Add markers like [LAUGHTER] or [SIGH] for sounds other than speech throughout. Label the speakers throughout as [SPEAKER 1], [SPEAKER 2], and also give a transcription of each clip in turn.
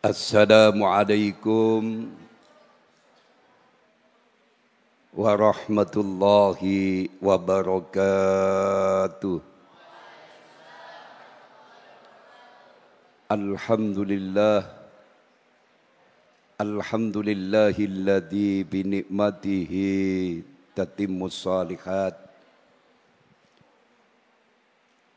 [SPEAKER 1] Assalamualaikum warahmatullahi wabarakatuh. Alhamdulillah Alhamdulillahilladzi bi ni'matihi tatimmus salihat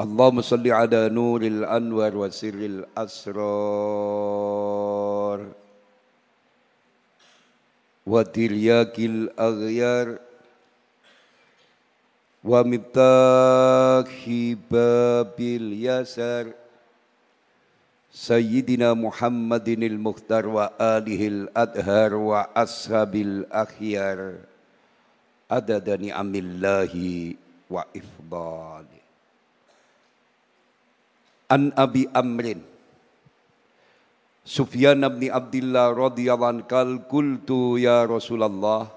[SPEAKER 1] اللهم صل على نور الأنوار وسر الأسرار. وترياك الأغيار. ومفتاح باب اليسار سيدنا محمد المختار وآله الأدهار وأصحاب الأخيار. عدد نعم الله وإفضاله. An Abi Amrin. Sufyan bin Abdullah radhiyallahu anhu qultu ya Rasulullah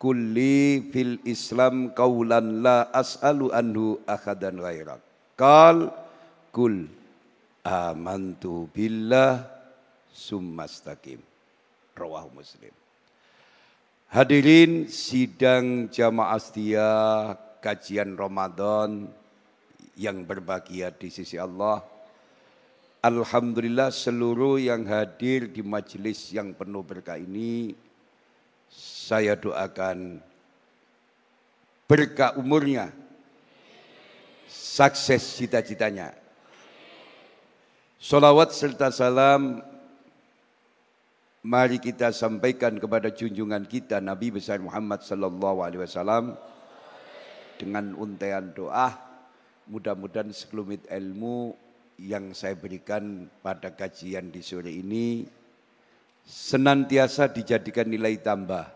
[SPEAKER 1] kulli fil Islam qaulan la as'alu anhu akhadan ghairak qal kul amantu billah summastaqim rawahu muslim. Hadirin sidang jamaah setia kajian Ramadan yang berbahagia di sisi Allah. Alhamdulillah seluruh yang hadir di majelis yang penuh berkah ini saya doakan berkah umurnya, sukses cita-citanya. Salawat serta salam mari kita sampaikan kepada junjungan kita Nabi besar Muhammad sallallahu alaihi wasallam dengan untaian doa Mudah-mudahan sekelumit ilmu yang saya berikan pada kajian di sore ini senantiasa dijadikan nilai tambah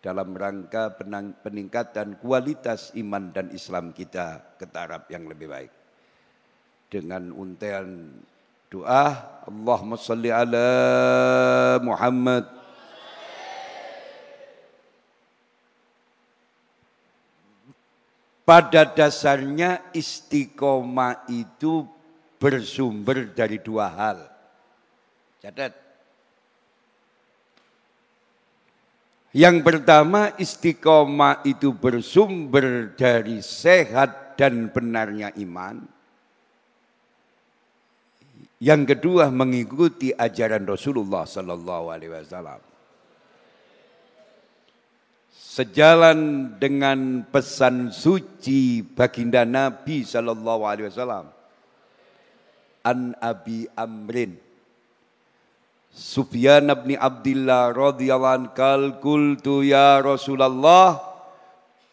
[SPEAKER 1] dalam rangka peningkatan kualitas iman dan Islam kita ke taraf yang lebih baik. Dengan untean doa, Allahumma salli ala Muhammad Pada dasarnya istiqomah itu bersumber dari dua hal. Catat. Yang pertama istiqomah itu bersumber dari sehat dan benarnya iman. Yang kedua mengikuti ajaran Rasulullah sallallahu alaihi wasallam. Sejalan dengan pesan suci baginda Nabi sallallahu alaihi wasallam. An Abi Amrin. Sufyan bin Abdullah radhiyallahu anhu qultu ya Rasulullah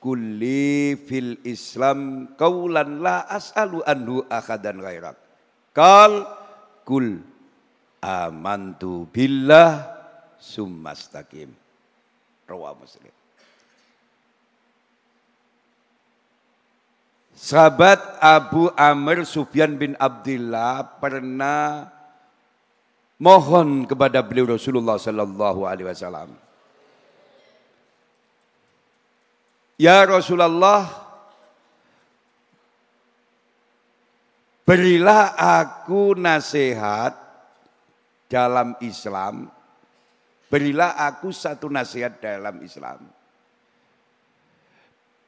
[SPEAKER 1] kulli fil Islam qaulan la as'alu anhu akhadan ghairak. Qal kul amantu billah summastaqim rawah muslim Sahabat Abu Amr Sufyan bin Abdullah pernah mohon kepada beliau Rasulullah sallallahu alaihi wasallam. Ya Rasulullah, berilah aku nasihat dalam Islam. Berilah aku satu nasihat dalam Islam.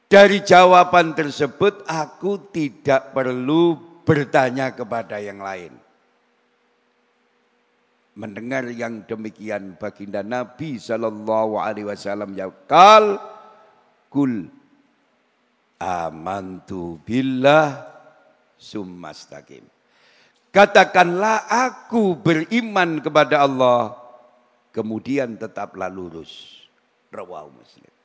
[SPEAKER 1] Dari jawaban tersebut aku tidak perlu bertanya kepada yang lain. Mendengar yang demikian baginda Nabi Shallallahu Alaihi Wasallam jawab, kal kul amantu billah summastaqim. Katakanlah aku beriman kepada Allah, kemudian tetaplah lurus. Rawahu Muslim.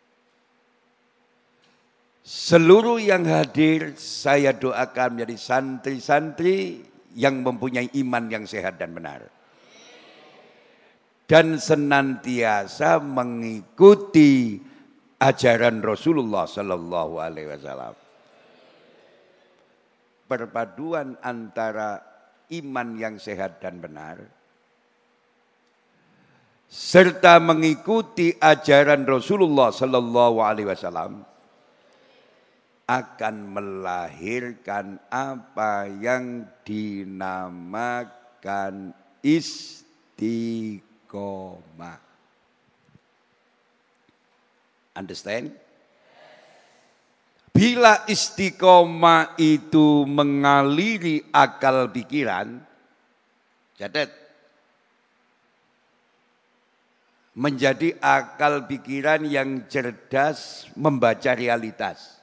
[SPEAKER 1] Seluruh yang hadir saya doakan menjadi santri-santri yang mempunyai iman yang sehat dan benar. dan senantiasa mengikuti ajaran Rasulullah Sallallahu Alaihi Wasallam. Perpaduan antara iman yang sehat dan benar, serta mengikuti ajaran Rasulullah Sallallahu Alaihi Wasallam akan melahirkan apa yang dinamakan istiqomah. Understand? Bila istiqomah itu mengaliri akal pikiran, catat, menjadi akal pikiran yang cerdas membaca realitas.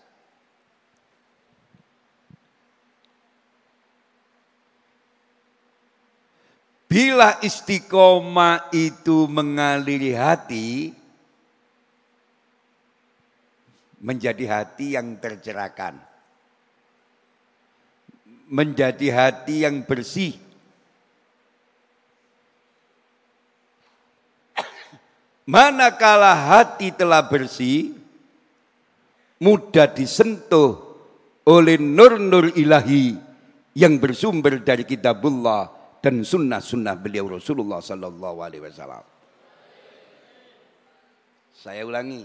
[SPEAKER 1] Bila istiqomah itu mengaliri hati, menjadi hati yang tercerahkan. Menjadi hati yang bersih. Manakala hati telah bersih, mudah disentuh oleh nur-nur ilahi yang bersumber dari kitabullah dan sunnah-sunnah beliau Rasulullah Sallallahu Alaihi Wasallam. Saya ulangi,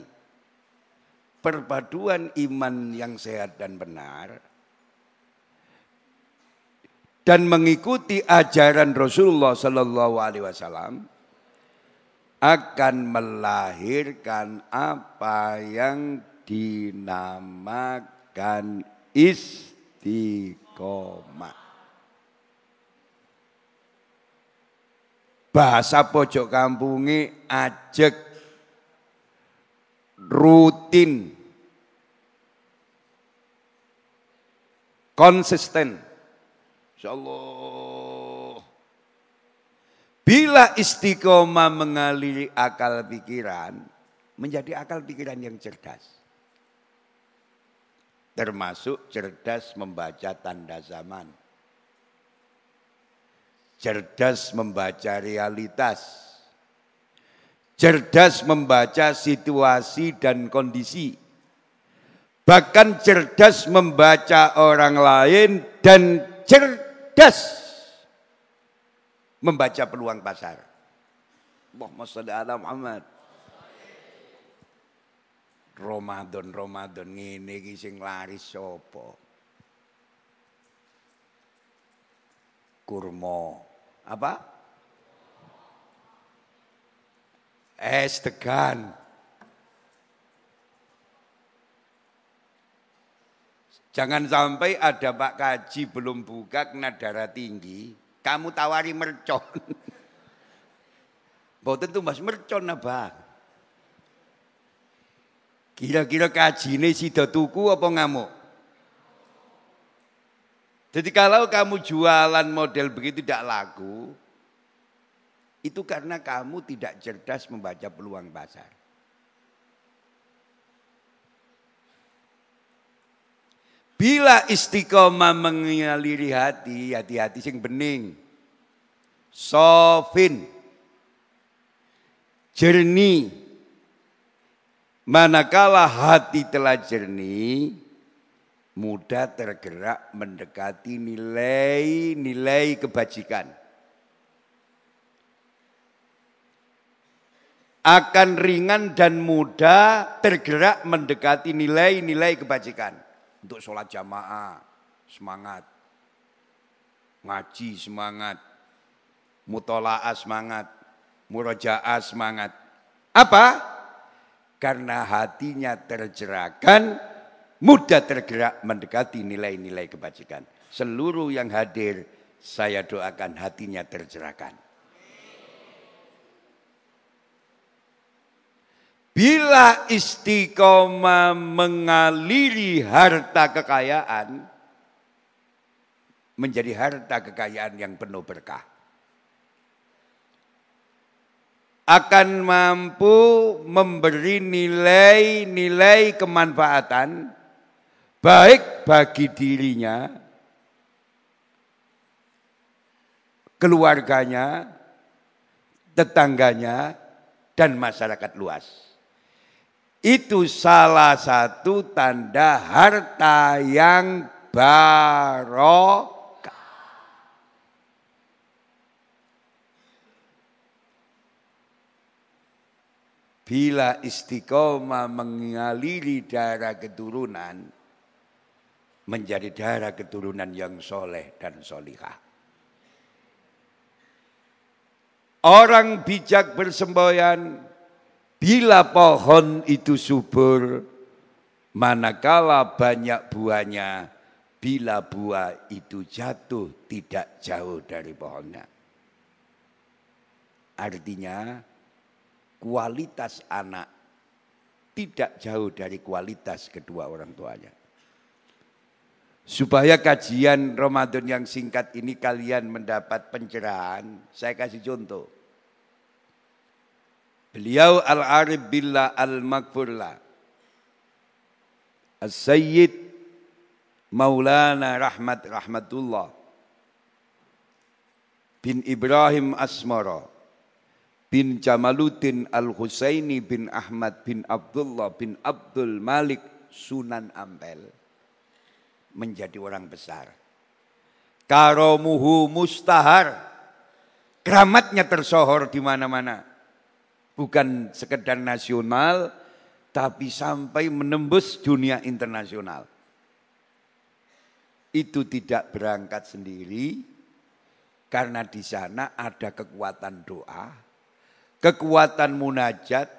[SPEAKER 1] perpaduan iman yang sehat dan benar dan mengikuti ajaran Rasulullah Sallallahu Alaihi Wasallam akan melahirkan apa yang dinamakan istiqomah. Bahasa pojok kampungi ajek rutin. Konsisten. Insyaallah. Bila istiqomah mengaliri akal pikiran menjadi akal pikiran yang cerdas. Termasuk cerdas membaca tanda zaman cerdas membaca realitas, cerdas membaca situasi dan kondisi, bahkan cerdas membaca orang lain dan cerdas membaca peluang pasar. Allahumma salli ala Muhammad. Ramadan Ramadan ngene iki sing laris sapa? Kurma apa? Es tegan. Jangan sampai ada Pak Kaji belum buka kena darah tinggi, kamu tawari mercon. [LAUGHS] Boten tuh Mas mercon apa? Kira-kira kaji ini sida tuku apa ngamuk? Jadi kalau kamu jualan model begitu tidak laku, itu karena kamu tidak cerdas membaca peluang pasar. Bila istiqomah mengaliri hati, hati-hati sing bening. Sofin. Jernih. Manakala hati telah jernih, mudah tergerak mendekati nilai-nilai kebajikan. Akan ringan dan mudah tergerak mendekati nilai-nilai kebajikan. Untuk sholat jamaah, semangat. Ngaji semangat. Mutola'ah semangat. Muroja'ah semangat. Apa? Karena hatinya tercerahkan mudah tergerak mendekati nilai-nilai kebajikan. Seluruh yang hadir, saya doakan hatinya tercerahkan. Bila istiqomah mengaliri harta kekayaan, menjadi harta kekayaan yang penuh berkah. Akan mampu memberi nilai-nilai kemanfaatan baik bagi dirinya, keluarganya, tetangganya, dan masyarakat luas. Itu salah satu tanda harta yang barokah. Bila istiqomah mengaliri darah keturunan, menjadi darah keturunan yang soleh dan solihah. Orang bijak bersemboyan bila pohon itu subur, manakala banyak buahnya, bila buah itu jatuh tidak jauh dari pohonnya. Artinya kualitas anak tidak jauh dari kualitas kedua orang tuanya. Supaya kajian Ramadan yang singkat ini kalian mendapat pencerahan, saya kasih contoh. Beliau Al-Arif Billah Al-Makfurlah. As-Sayyid Maulana Rahmat Rahmatullah bin Ibrahim Asmara bin Jamaluddin Al-Husaini bin Ahmad bin Abdullah bin Abdul Malik Sunan Ampel menjadi orang besar. Karomuhu mustahar. Keramatnya tersohor di mana-mana. Bukan sekedar nasional, tapi sampai menembus dunia internasional. Itu tidak berangkat sendiri, karena di sana ada kekuatan doa, kekuatan munajat,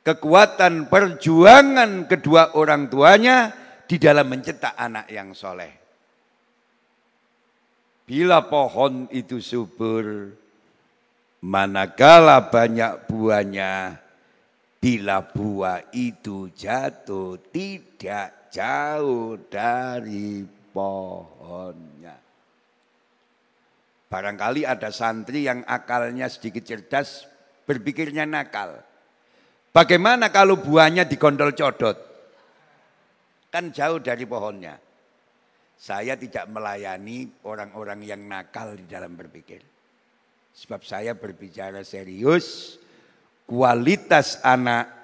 [SPEAKER 1] kekuatan perjuangan kedua orang tuanya, di dalam mencetak anak yang soleh. Bila pohon itu subur, manakala banyak buahnya, bila buah itu jatuh tidak jauh dari pohonnya. Barangkali ada santri yang akalnya sedikit cerdas, berpikirnya nakal. Bagaimana kalau buahnya digondol codot? Kan jauh dari pohonnya. Saya tidak melayani orang-orang yang nakal di dalam berpikir. Sebab saya berbicara serius, kualitas anak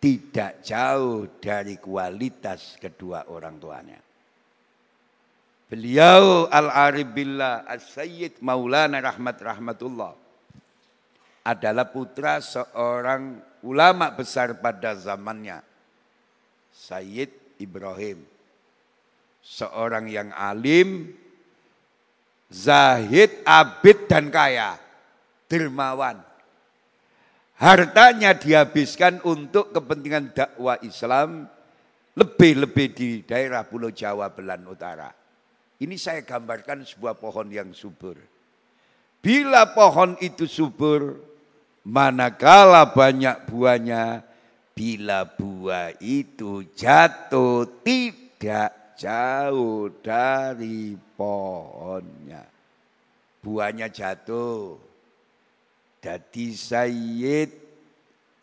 [SPEAKER 1] tidak jauh dari kualitas kedua orang tuanya. Beliau Al-Arif Billah As-Sayyid Maulana Rahmat Rahmatullah adalah putra seorang ulama besar pada zamannya. Sayyid Ibrahim. Seorang yang alim, zahid, abid dan kaya. Dermawan. Hartanya dihabiskan untuk kepentingan dakwah Islam lebih-lebih di daerah Pulau Jawa Belan Utara. Ini saya gambarkan sebuah pohon yang subur. Bila pohon itu subur, manakala banyak buahnya, Bila buah itu jatuh tidak jauh dari pohonnya. Buahnya jatuh. Jadi Sayyid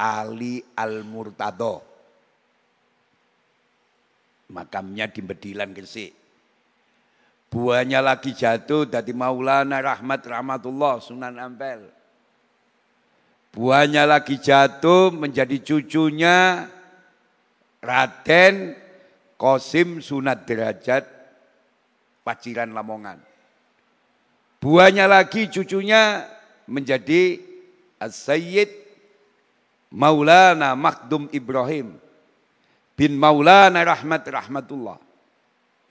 [SPEAKER 1] Ali Al-Murtado. Makamnya di Medilan Gresik. Buahnya lagi jatuh dari Maulana Rahmat Rahmatullah Sunan Ampel. Buahnya lagi jatuh menjadi cucunya Raden Kosim Sunat Derajat Paciran Lamongan. Buahnya lagi cucunya menjadi As-Sayyid Maulana Makdum Ibrahim bin Maulana Rahmat Rahmatullah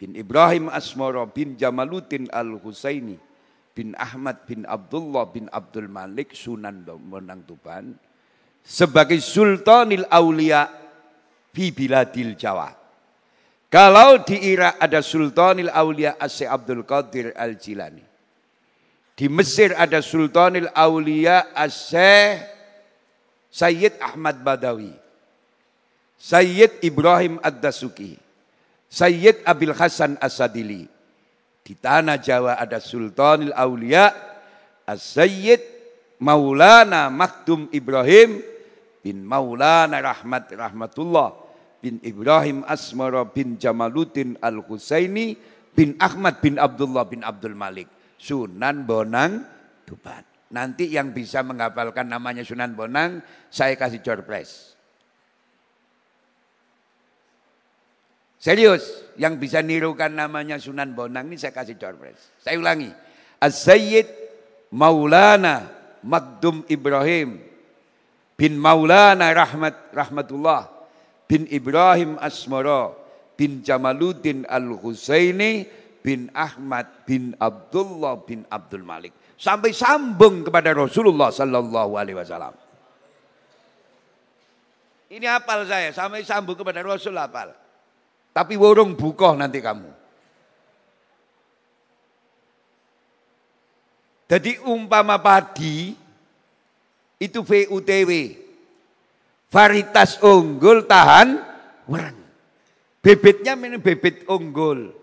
[SPEAKER 1] bin Ibrahim Asmoro bin Jamaluddin Al-Husaini bin Ahmad bin Abdullah bin Abdul Malik Sunan Bonang Tuban sebagai Sultanil Aulia fi biladil Jawa. Kalau di Irak ada Sultanil Aulia Asy Abdul Qadir Al Jilani. Di Mesir ada Sultanil Aulia Asy Sayyid Ahmad Badawi. Sayyid Ibrahim Ad-Dasuki. Sayyid Abil Hasan Asadili. Di tanah Jawa ada Sultanil Aulia, As-Sayyid Maulana Maktum Ibrahim bin Maulana Rahmat Rahmatullah bin Ibrahim Asmara bin Jamaluddin Al-Husaini bin Ahmad bin Abdullah bin Abdul Malik. Sunan Bonang Tuban. Nanti yang bisa menghafalkan namanya Sunan Bonang, saya kasih door Serius, yang bisa nirukan namanya Sunan Bonang ini saya kasih door prize. Saya ulangi. As-Sayyid Maulana Magdum Ibrahim bin Maulana Rahmat Rahmatullah bin Ibrahim Asmara bin Jamaluddin Al-Husaini bin Ahmad bin Abdullah bin Abdul Malik sampai sambung kepada Rasulullah sallallahu alaihi wasallam. Ini hafal saya sampai sambung kepada Rasul hafal. Tapi warung bukoh nanti kamu. Jadi umpama padi itu VUTW. Varietas unggul tahan warang. Bibitnya ini bibit unggul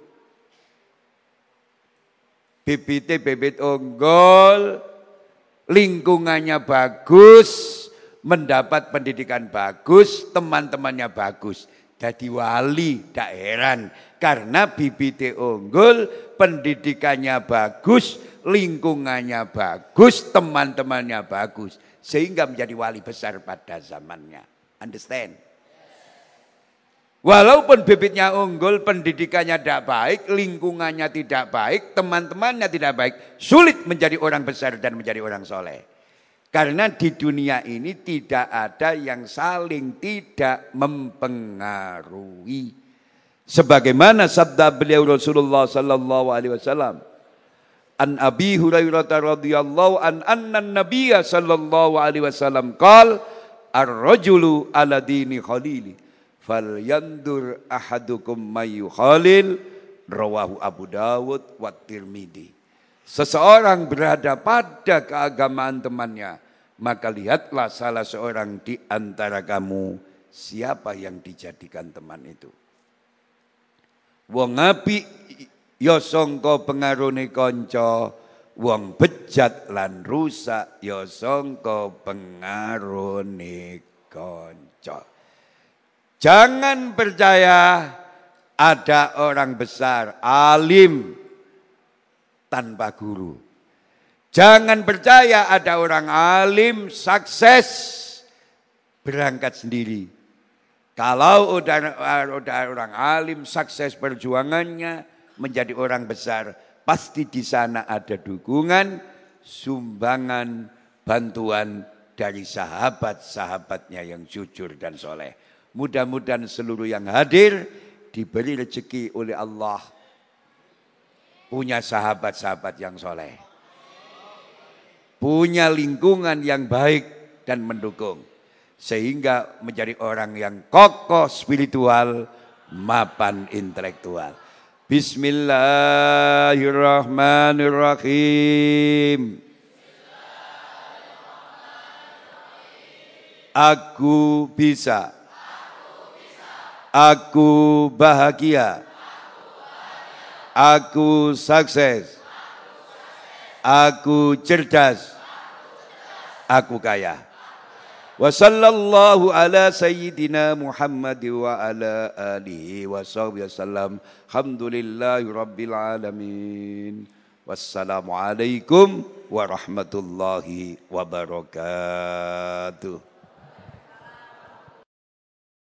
[SPEAKER 1] bibitnya bibit unggul, lingkungannya bagus, mendapat pendidikan bagus, teman-temannya bagus. Jadi wali, tak heran. Karena bibitnya unggul, pendidikannya bagus, lingkungannya bagus, teman-temannya bagus. Sehingga menjadi wali besar pada zamannya. Understand? Walaupun bibitnya unggul, pendidikannya tidak baik, lingkungannya tidak baik, teman-temannya tidak baik, sulit menjadi orang besar dan menjadi orang soleh. Karena di dunia ini tidak ada yang saling tidak mempengaruhi. Sebagaimana sabda beliau Rasulullah sallallahu alaihi wasallam, An Abi Hurairah radhiyallahu an anna Nabiyya sallallahu alaihi wasallam qala ar-rajulu ala dini khalili fal yandur ahadukum mayu khalil rawahu Abu Dawud wa Tirmidzi. Seseorang berada pada keagamaan temannya, maka lihatlah salah seorang di antara kamu siapa yang dijadikan teman itu. Wong api ya sangka pengarune kanca, wong bejat lan rusak ya sangka pengarune kanca. Jangan percaya ada orang besar, alim tanpa guru. Jangan percaya ada orang alim, sukses, berangkat sendiri. Kalau udah, orang alim, sukses perjuangannya, menjadi orang besar, pasti di sana ada dukungan, sumbangan, bantuan dari sahabat-sahabatnya yang jujur dan soleh. Mudah-mudahan seluruh yang hadir diberi rezeki oleh Allah. Punya sahabat-sahabat yang soleh. Punya lingkungan yang baik dan mendukung. Sehingga menjadi orang yang kokoh spiritual, mapan intelektual. Bismillahirrahmanirrahim. Aku bisa Aku bahagia. Aku sukses. Aku cerdas. Aku kaya. Wa sallallahu ala sayyidina Muhammad wa ala alihi wa sahbihi wasallam. Alamin. Wassalamualaikum warahmatullahi wabarakatuh.